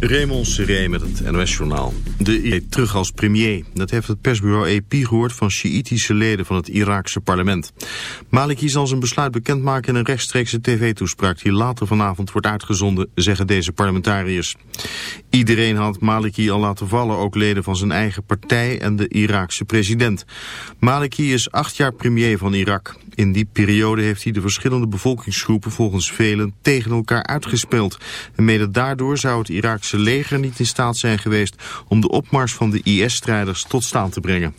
Raymond Seré met het NOS-journaal. De IE terug als premier. Dat heeft het persbureau AP gehoord van Sjiitische leden van het Iraakse parlement. Maliki zal zijn besluit bekendmaken in een rechtstreekse tv-toespraak... die later vanavond wordt uitgezonden, zeggen deze parlementariërs. Iedereen had Maliki al laten vallen, ook leden van zijn eigen partij en de Iraakse president. Maliki is acht jaar premier van Irak. In die periode heeft hij de verschillende bevolkingsgroepen volgens velen tegen elkaar uitgespeeld. En mede daardoor zou het Iraakse leger niet in staat zijn geweest om de opmars van de IS-strijders tot staan te brengen.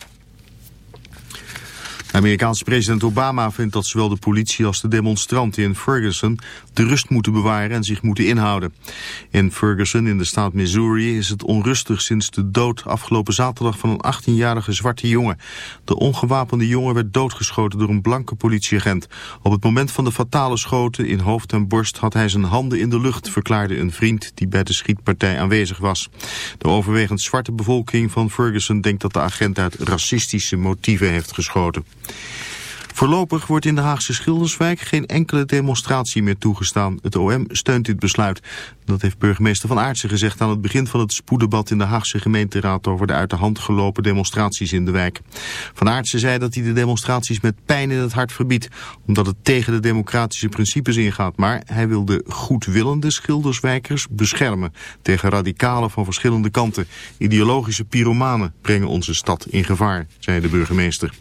Amerikaanse president Obama vindt dat zowel de politie als de demonstranten in Ferguson de rust moeten bewaren en zich moeten inhouden. In Ferguson in de staat Missouri is het onrustig sinds de dood afgelopen zaterdag van een 18-jarige zwarte jongen. De ongewapende jongen werd doodgeschoten door een blanke politieagent. Op het moment van de fatale schoten in hoofd en borst had hij zijn handen in de lucht, verklaarde een vriend die bij de schietpartij aanwezig was. De overwegend zwarte bevolking van Ferguson denkt dat de agent uit racistische motieven heeft geschoten. Voorlopig wordt in de Haagse Schilderswijk geen enkele demonstratie meer toegestaan. Het OM steunt dit besluit. Dat heeft burgemeester Van Aartsen gezegd aan het begin van het spoeddebat in de Haagse gemeenteraad over de uit de hand gelopen demonstraties in de wijk. Van Aartsen zei dat hij de demonstraties met pijn in het hart verbiedt, omdat het tegen de democratische principes ingaat. Maar hij wil de goedwillende Schilderswijkers beschermen tegen radicalen van verschillende kanten. Ideologische pyromanen brengen onze stad in gevaar, zei de burgemeester.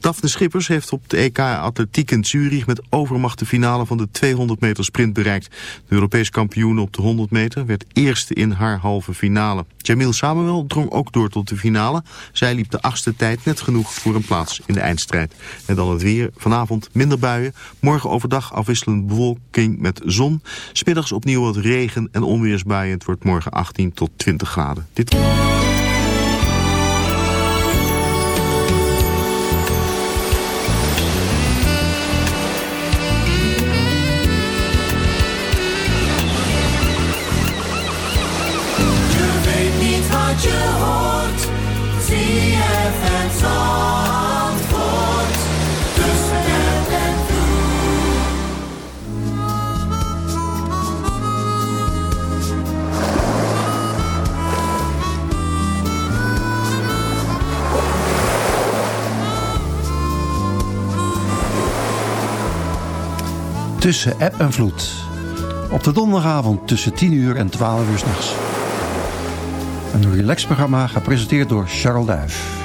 Daphne Schippers heeft op de EK Atletiek in Zurich met overmacht de finale van de 200 meter sprint bereikt. De Europees kampioen op de 100 meter werd eerste in haar halve finale. Jamil Samuel drong ook door tot de finale. Zij liep de achtste tijd net genoeg voor een plaats in de eindstrijd. En dan het weer. Vanavond minder buien. Morgen overdag afwisselend bewolking met zon. Smiddags opnieuw wat regen en onweersbuien. Het wordt morgen 18 tot 20 graden. Dit... Tussen app en vloed. Op de donderdagavond tussen 10 uur en 12 uur s'nachts. Een relaxprogramma gepresenteerd door Charles Duif.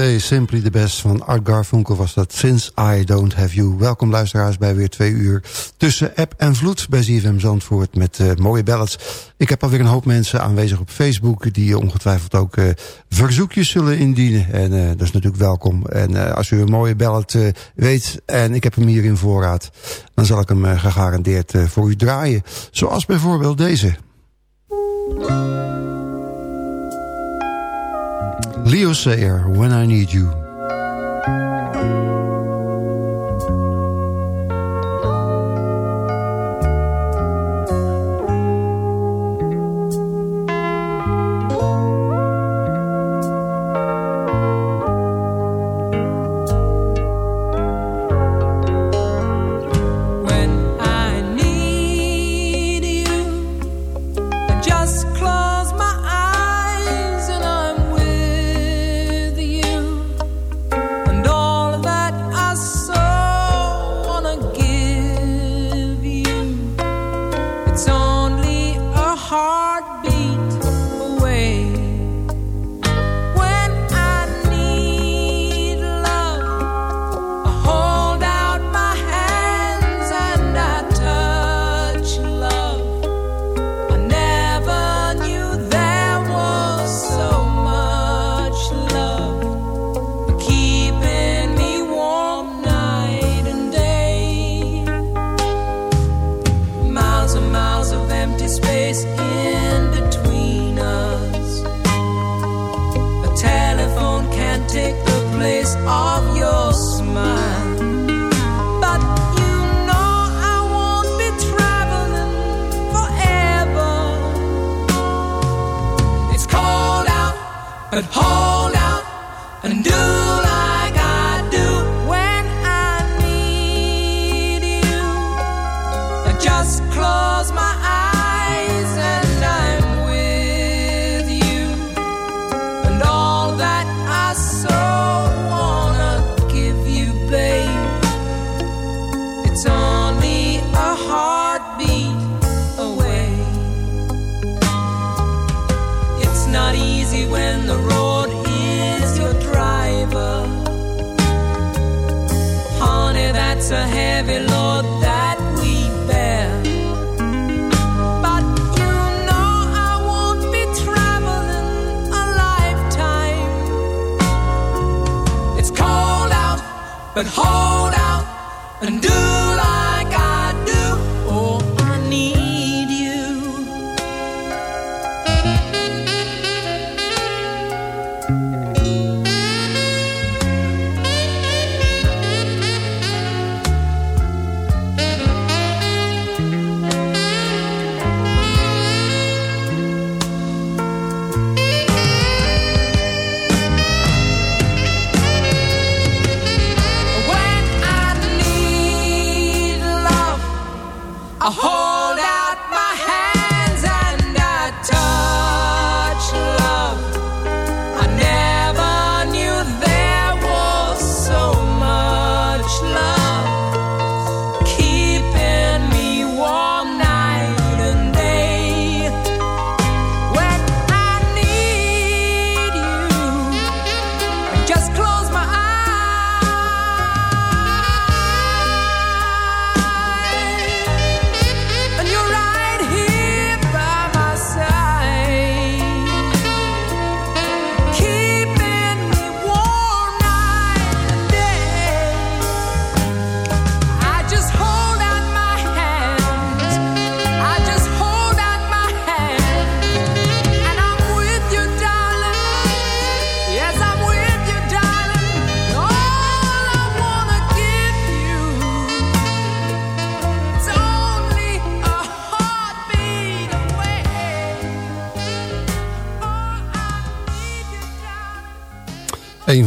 Cd Simply the Best van Art Garfunkel was dat Since I Don't Have You. Welkom luisteraars bij weer twee uur tussen app en vloed bij ZFM Zandvoort met uh, mooie ballads. Ik heb alweer een hoop mensen aanwezig op Facebook die ongetwijfeld ook uh, verzoekjes zullen indienen. En dat is natuurlijk welkom. En als u een mooie ballad weet en ik heb hem hier in voorraad, dan zal ik hem gegarandeerd voor u draaien. Zoals bijvoorbeeld deze. Leo Sayer, When I Need You.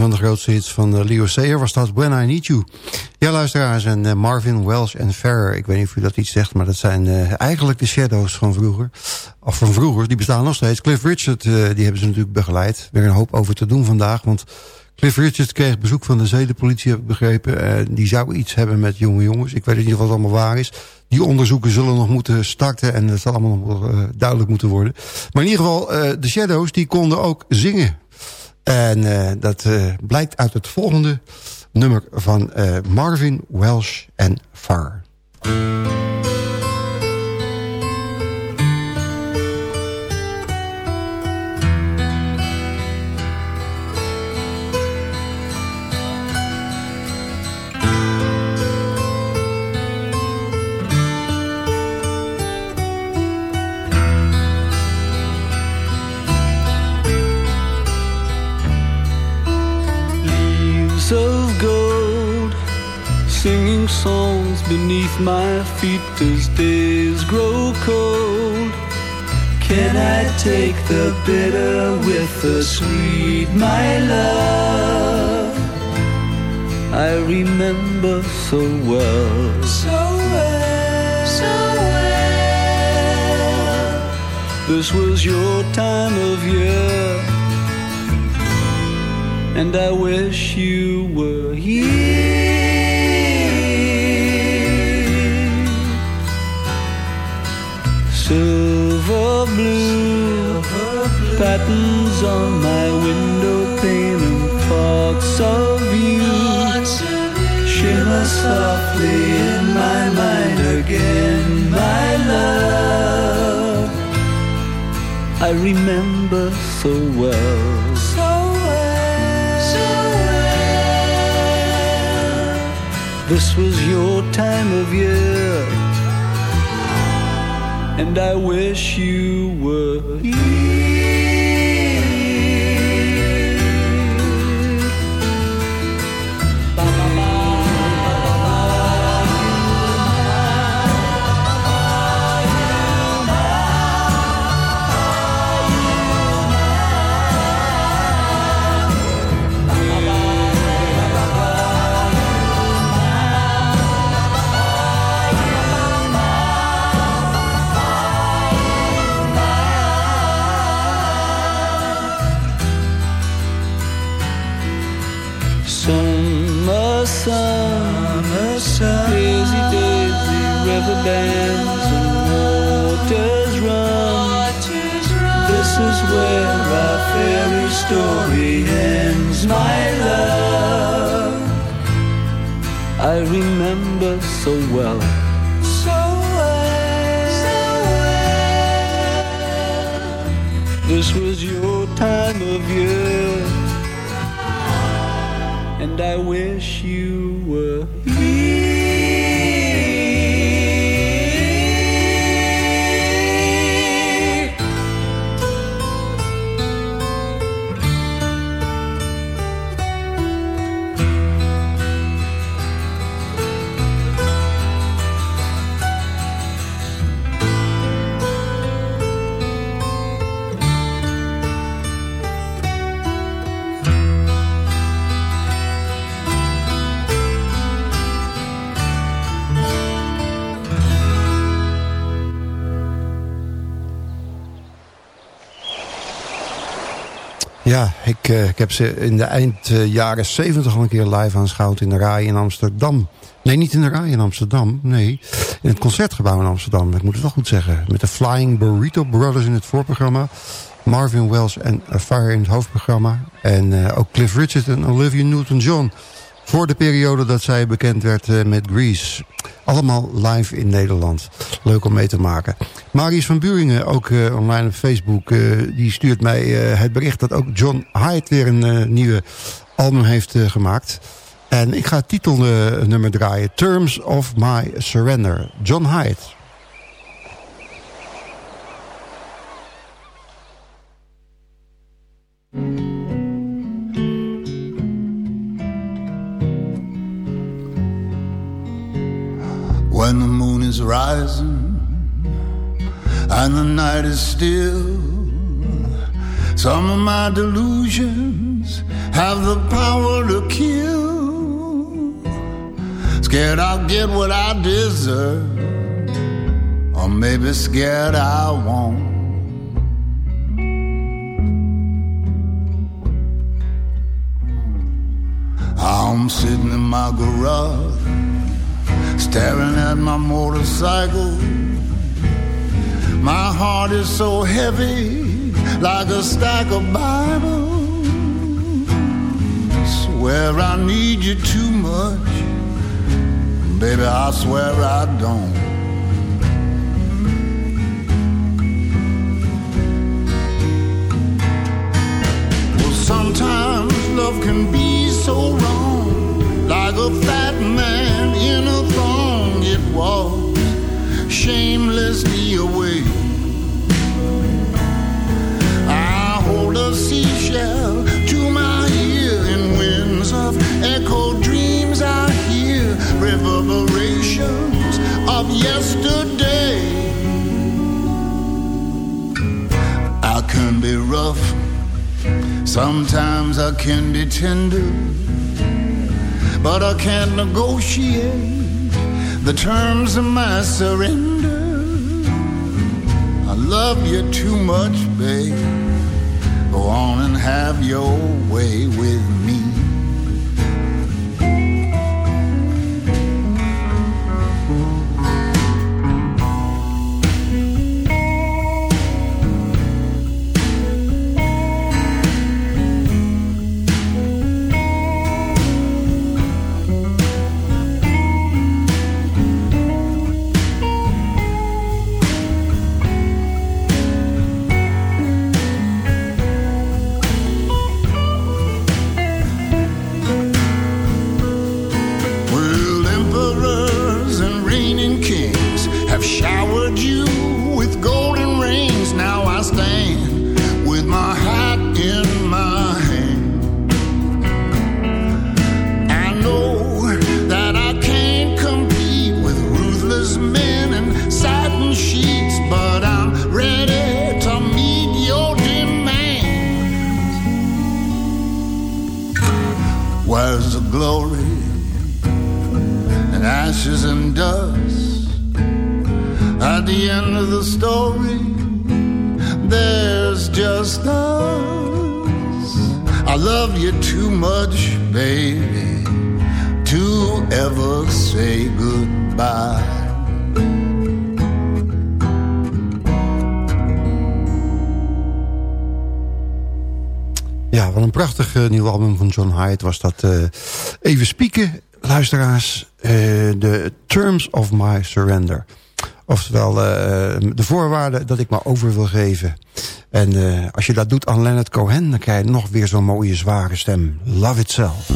Van de grootste hits van uh, Leo Sayer was dat When I Need You. Ja, luisteraars, en uh, Marvin, Welsh en Ferrer. Ik weet niet of u dat iets zegt, maar dat zijn uh, eigenlijk de Shadows van vroeger. Of van vroeger, die bestaan nog steeds. Cliff Richard, die hebben ze natuurlijk begeleid. Weer een hoop over te doen vandaag, want... Cliff Richard kreeg bezoek van de zedenpolitie, heb ik begrepen. die zou iets hebben met jonge jongens. Ik weet niet of het allemaal waar is. Die onderzoeken zullen nog moeten starten en dat zal allemaal nog duidelijk moeten worden. Maar in ieder geval, de Shadows, die konden ook zingen. En uh, dat uh, blijkt uit het volgende nummer van uh, Marvin Welsh en Farr. Beneath my feet as days grow cold. Can I take the bitter with the sweet, my love? I remember so well, so well, so well. This was your time of year, and I wish you were here. Blue, patterns on my window pane and thoughts of you shimmer softly in my mind again, my love. I remember so well. So well, so well. This was your time of year and I wish you were here. Ik, uh, ik heb ze in de eind uh, jaren 70 al een keer live aanschouwd in de Rai in Amsterdam. Nee, niet in de Rai in Amsterdam, nee. In het Concertgebouw in Amsterdam, ik moet het wel goed zeggen. Met de Flying Burrito Brothers in het voorprogramma. Marvin Wells en Fire in het hoofdprogramma. En ook Cliff Richard en Olivia Newton-John. Voor de periode dat zij bekend werd uh, met Grease. Allemaal live in Nederland. Leuk om mee te maken. Marius van Buringen, ook uh, online op Facebook... Uh, die stuurt mij het bericht dat ook John Hyde weer een nieuwe album heeft gemaakt. En ik ga het titelnummer draaien. Terms of My Surrender. John Hyde. When the moon is rising and the night is still. Some of my delusions have the power to kill. Scared I'll get what I deserve, or maybe scared I won't. I'm sitting in my garage, staring at my motorcycle. My heart is so heavy, like a stack of Bibles. Swear I need you too much, baby. I swear I don't. Well, sometimes love can be so wrong, like a fat man in a thong. It walks shamelessly away. I hold a seashell to my ear in winds of echo dreams. I hear reverberations of yesterday. I can be rough Sometimes I can be tender, but I can't negotiate the terms of my surrender. I love you too much, babe. Go on and have your way with me. Much, baby, to ever say goodbye. Ja, wat een prachtig eh, nieuw album van John Hyde was dat. eh, even spieken, luisteraars. eh, De Terms of My Surrender. Oftewel, de voorwaarden dat ik me over wil geven. En eh, als je dat doet aan Leonard Cohen... dan krijg je nog weer zo'n mooie zware stem. Love Itself.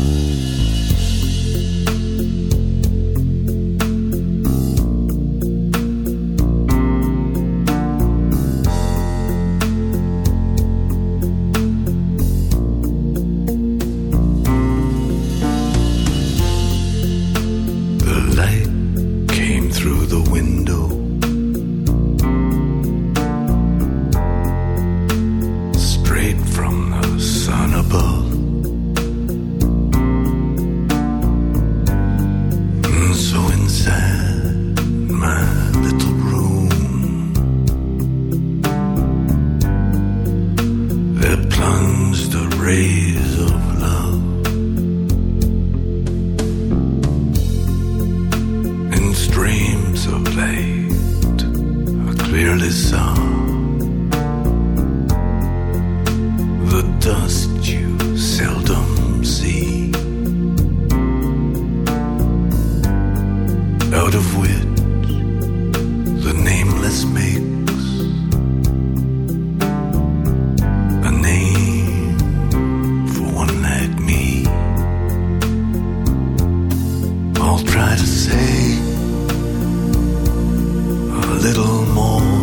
梦。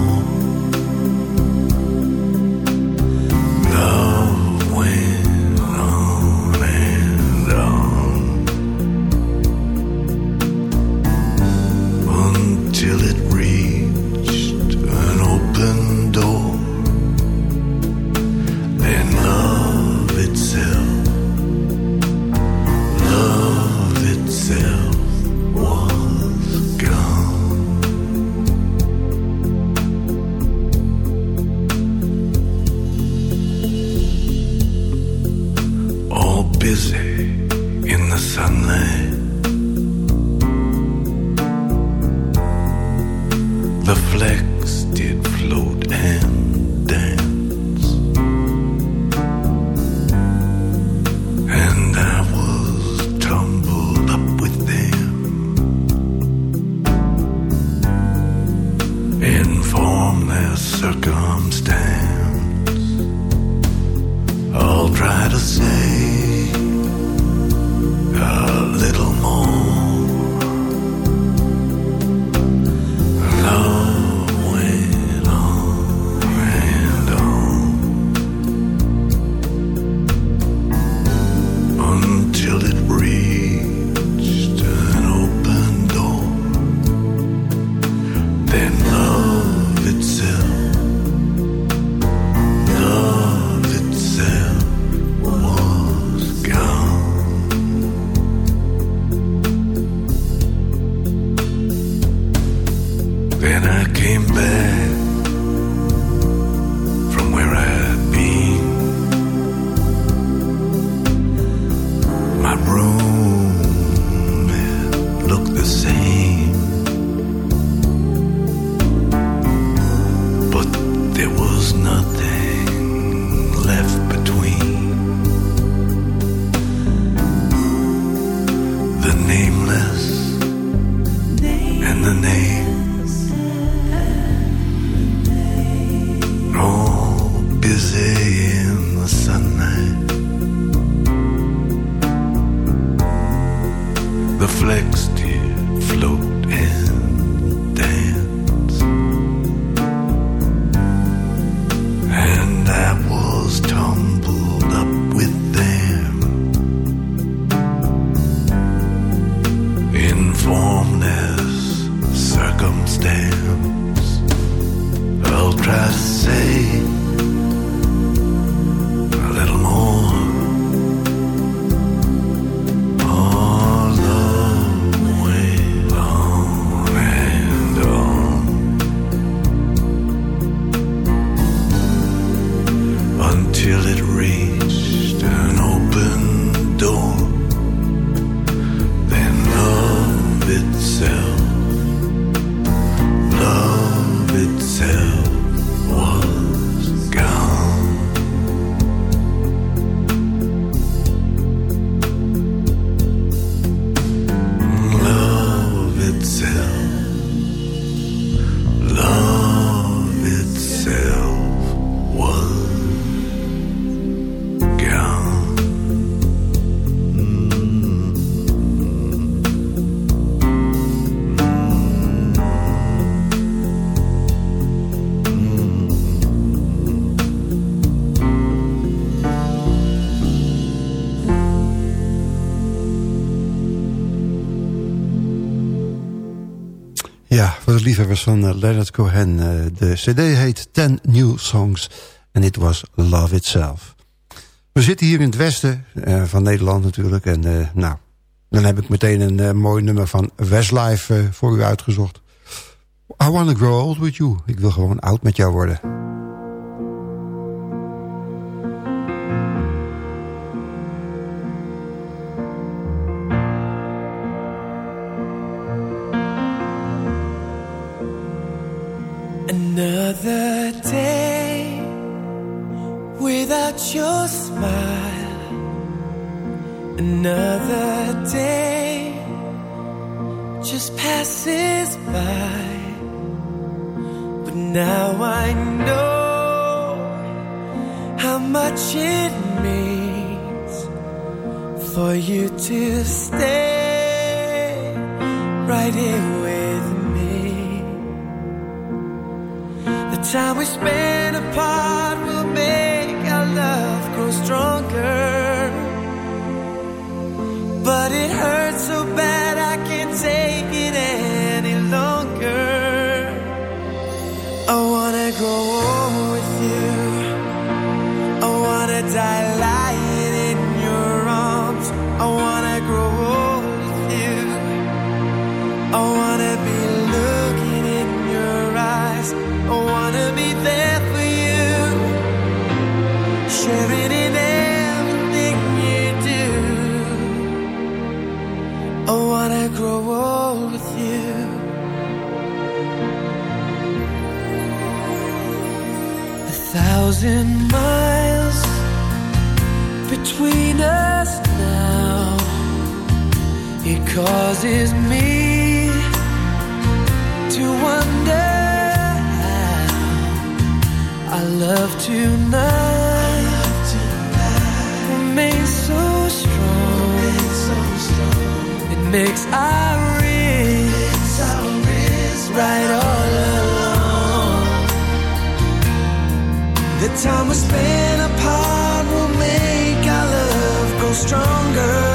Liefhebbers van uh, Leonard Cohen. Uh, de cd heet Ten New Songs en dit was Love Itself. We zitten hier in het westen uh, van Nederland natuurlijk. En nou, dan heb ik meteen een mooi nummer van Westlife voor u uitgezocht. I Wanna Grow Old With You. Ik wil gewoon oud met jou worden. Without your smile. Another day just passes by. But now I know how much it means for you to stay right here with me. The time we spend apart stronger. But it hurts so bad grow old with you. A thousand miles between us now. It causes me to wonder how our love tonight, makes our wrists, right all along. The time we spend apart will make our love grow stronger.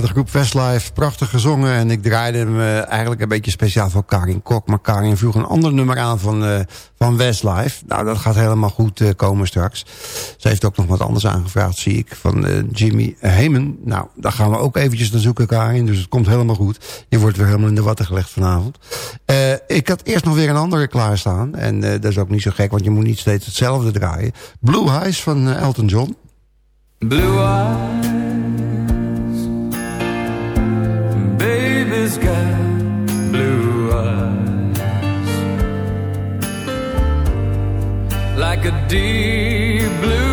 De groep Westlife, prachtig gezongen. En ik draaide hem eh, eigenlijk een beetje speciaal voor Karin Kok. Maar Karin vroeg een ander nummer aan van, eh, van Westlife. Nou, dat gaat helemaal goed eh, komen straks. Ze heeft ook nog wat anders aangevraagd, zie ik, van Jimmy Heyman. Nou, daar gaan we ook eventjes naar zoeken, Karin. Dus het komt helemaal goed. Je wordt weer helemaal in de watten gelegd vanavond. Ik had eerst nog weer een andere klaarstaan. En dat is ook niet zo gek, want je moet niet steeds hetzelfde draaien. Blue Eyes van Elton John. Blue eyes, baby's got blue eyes, like a deep blue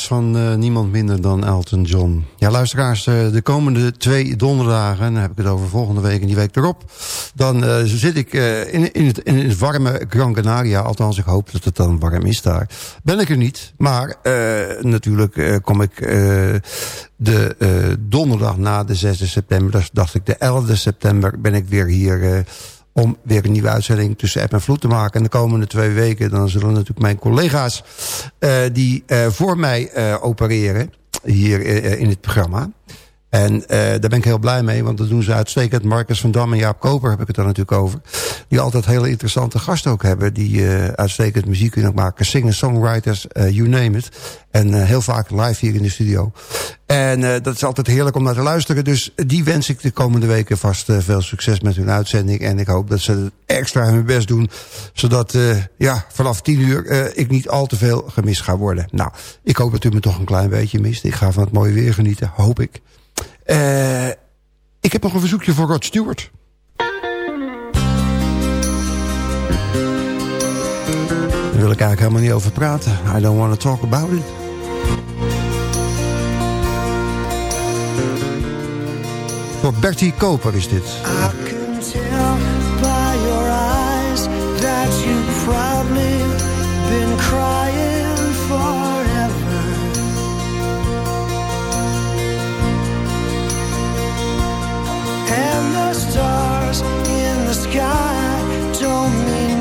Van uh, niemand minder dan Elton John. Ja, luisteraars, uh, de komende twee donderdagen... dan heb ik het over volgende week en die week erop... dan uh, zit ik in, in, het, in het warme Gran Canaria. Althans, ik hoop dat het dan warm is daar. Ben ik er niet, maar natuurlijk kom ik de donderdag na de 6 september... dus dacht ik de 11 september ben ik weer hier om weer een nieuwe uitzending tussen app en vloed te maken. En de komende twee weken dan zullen natuurlijk mijn collega's... Uh, die uh, voor mij uh, opereren hier in het programma... En uh, daar ben ik heel blij mee, want dat doen ze uitstekend. Marcus van Dam en Jaap Koper heb ik het dan natuurlijk over. Die altijd hele interessante gasten ook hebben. Die uh, uitstekend muziek kunnen maken. Singers, songwriters, uh, you name it. En heel vaak live hier in de studio. En dat is altijd heerlijk om naar te luisteren. Dus die wens ik de komende weken vast veel succes met hun uitzending. En ik hoop dat ze extra hun best doen. Zodat ja, vanaf tien uur ik niet al te veel gemist ga worden. Nou, ik hoop dat u me toch een klein beetje mist. Ik ga van het mooie weer genieten, hoop ik. Uh, ik heb nog een verzoekje voor Rod Stewart. Daar wil ik eigenlijk helemaal niet over praten. I don't want to talk about it. Voor Bertie Koper is dit. I can by your eyes that you've probably been crying And the stars in the sky. Don't mean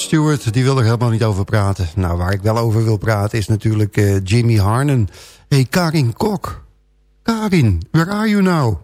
Rod Stewart, die wil er helemaal niet over praten. Nou, waar ik wel over wil praten is natuurlijk uh, Jimmy Harnen. hey, Karin Kok. Karin, where are you now?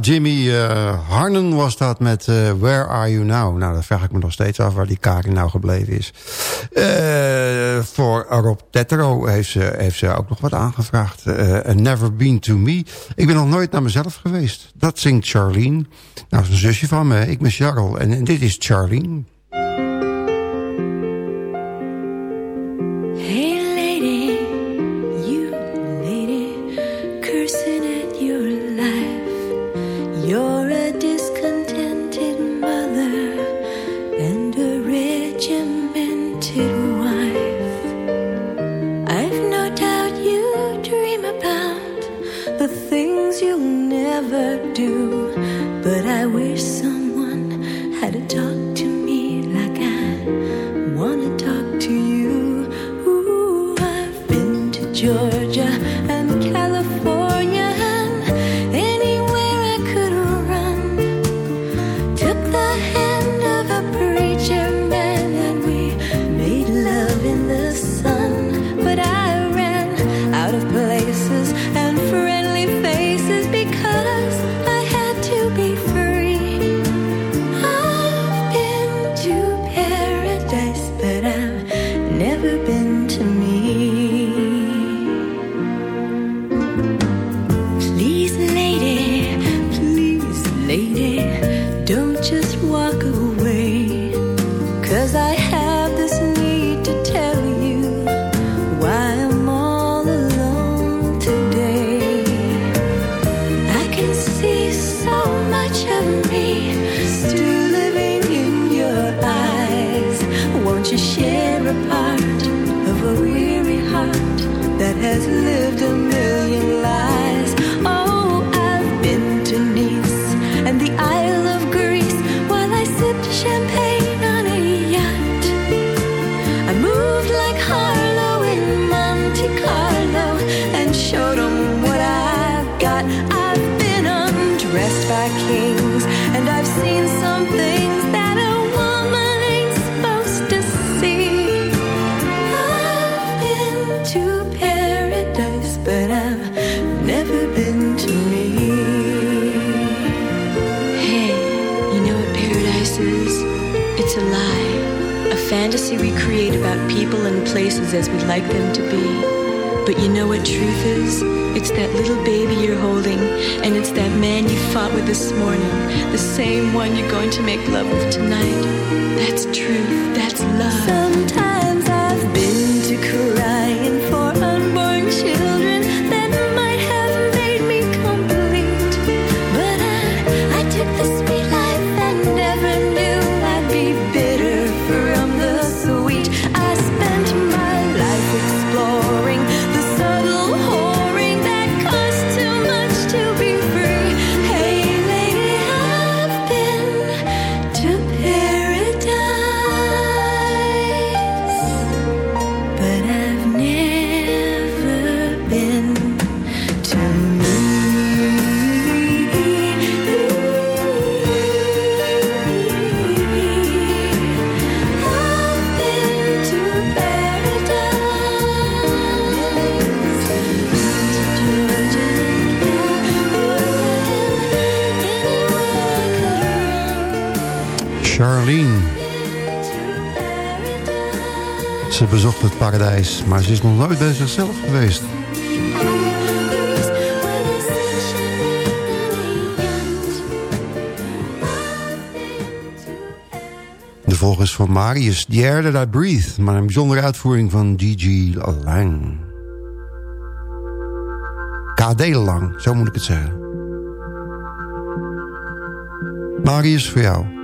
Jimmy uh, Harnen was dat met uh, Where Are You Now? Nou, dat vraag ik me nog steeds af waar die Karin nou gebleven is. Uh, voor Rob Tetro heeft ze, heeft ze ook nog wat aangevraagd. Never Been To Me. Ik ben nog nooit naar mezelf geweest. Dat zingt Charlene. Nou, is een zusje van me. Ik ben Charles. En dit is Charlene. As we'd like them to be. But you know what truth is? It's that little baby you're holding, and it's that man you fought with this morning, the same one you're going to make love with tonight. That's truth. That's love. Sometimes Ze bezocht het paradijs, maar ze is nog nooit bij zichzelf geweest. De volgende is van Marius, The Air That I Breathe... maar een bijzondere uitvoering van Gigi Lang. KD Lang, zo moet ik het zeggen. Marius, voor jou.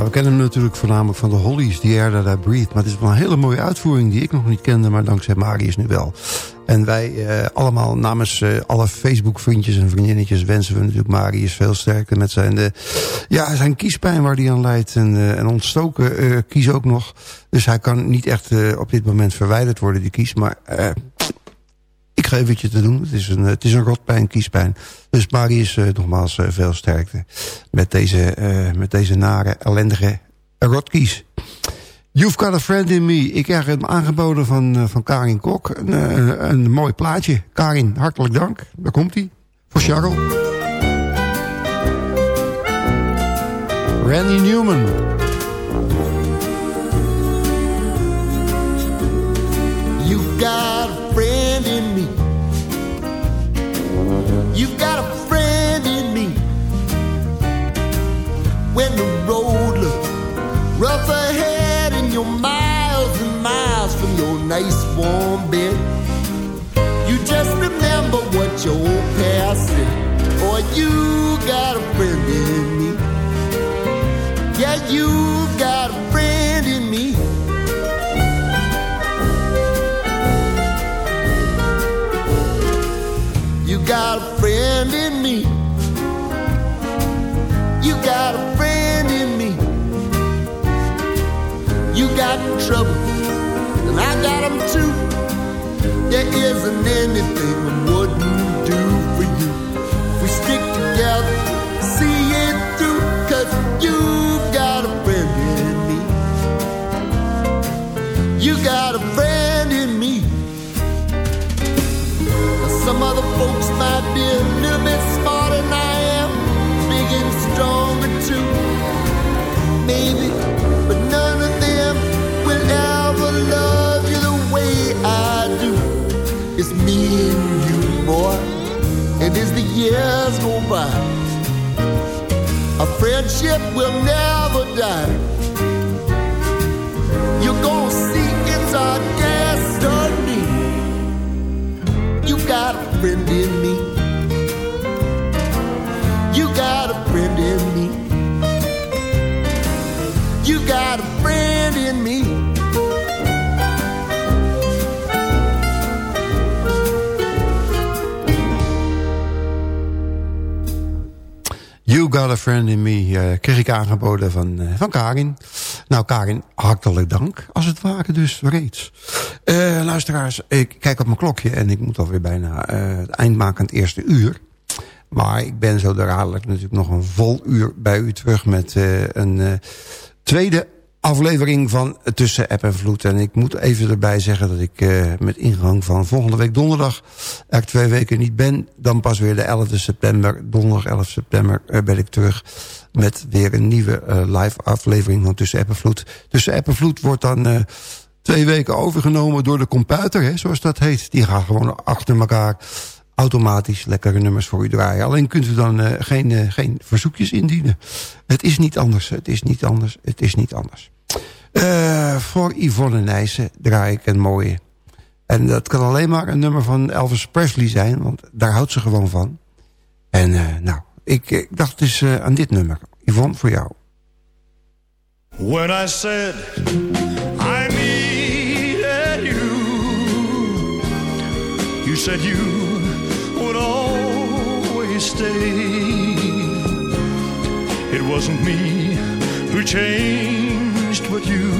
Ja, we kennen hem natuurlijk voornamelijk van de Hollies, die Air That I Breathe. Maar het is wel een hele mooie uitvoering die ik nog niet kende, maar dankzij Marius nu wel. En wij eh, allemaal namens eh, alle Facebook-vriendjes en vriendinnetjes wensen we natuurlijk Marius veel sterker met zijn, de, ja, zijn kiespijn waar hij aan leidt. En, uh, en ontstoken uh, kies ook nog. Dus hij kan niet echt op dit moment verwijderd worden, die kies. Maar ik ga even te doen. Het is een, het is een rotpijn, kiespijn. Dus Marius, uh, nogmaals uh, veel sterkte met deze, uh, met deze nare, ellendige rotkies. You've Got a Friend in Me. Ik krijg hem aangeboden van, van Karin Kok. Een, een mooi plaatje. Karin, hartelijk dank. Daar komt hij. Voor Charles. Randy Newman. You've got You've got a friend in me. When the road looks Rough ahead and you're miles and miles from your nice warm bed. You just remember what your old past said. Boy, you got a friend in me. Yeah, you friend in me. You got a friend in me. You got trouble, and I got them too. There isn't anything I wouldn't do for you. We stick together, see it through, cause you got a friend in me. You got a friend in me. Now, some other folks might be And you, boy, and as the years go by, our friendship will never die. You're gonna see it's our destiny. You got a friend in me. You got a Got a Friend in Me uh, kreeg ik aangeboden van, uh, van Karin. Nou, Karin, hartelijk dank. Als het ware dus reeds. Uh, luisteraars, ik kijk op mijn klokje en ik moet alweer bijna het eind maken aan het eerste uur. Maar ik ben zo dadelijk natuurlijk nog een vol uur bij u terug met een tweede aflevering van Tussen App en Vloed. En ik moet even erbij zeggen dat ik uh, met ingang van volgende week donderdag... er twee weken niet ben. Dan pas weer de 11 september, donderdag 11 september, uh, ben ik terug... met weer een nieuwe uh, live aflevering van Tussen App en Vloed. Tussen App en Vloed wordt dan twee weken overgenomen door de computer, hè, zoals dat heet. Die gaan gewoon achter elkaar automatisch lekkere nummers voor u draaien. Alleen kunt u dan uh, geen, uh, geen verzoekjes indienen. Het is niet anders, het is niet anders, het is niet anders. Uh, voor Yvonne Nijssen draai ik een mooie. En dat kan alleen maar een nummer van Elvis Presley zijn, want daar houdt ze gewoon van. En nou, ik, ik, dacht dus aan dit nummer. Yvonne, voor jou. When I said I needed you You said you It wasn't me who changed, but you,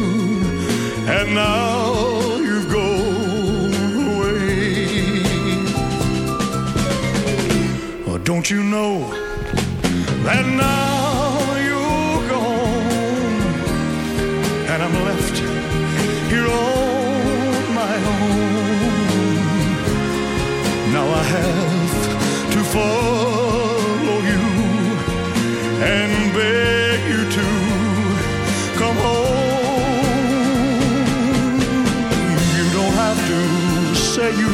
and now you've gone away. Oh, don't you know that now you're gone, and I'm left here on my own. Now I have to follow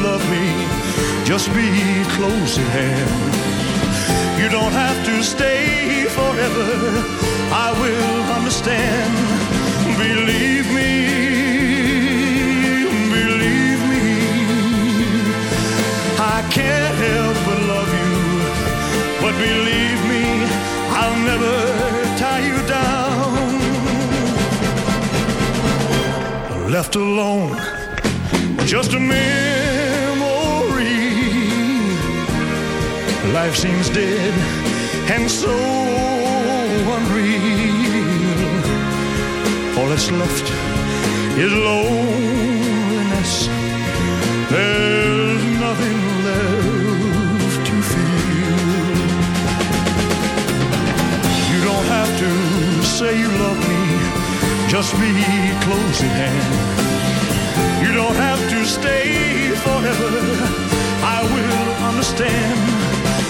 love me, just be close at hand. You don't have to stay forever, I will understand. Believe me, believe me. I can't help but love you. But believe me, I'll never tie you down. Left alone, just a memory. Life seems dead and so unreal. All that's left is loneliness. There's nothing left to feel. You don't have to say you love me, just be close at hand. You don't have to stay forever, I will understand.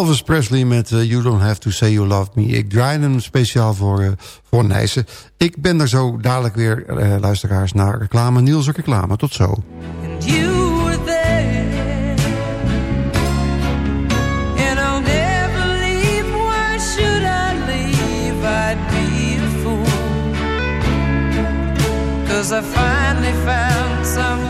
Elvis Presley met uh, You Don't Have To Say You Love Me. Ik draai hem speciaal voor, uh, voor Nijssen. Ik ben er zo dadelijk weer, uh, luisteraars, naar reclame. Niels reclame. Tot zo. And you I finally found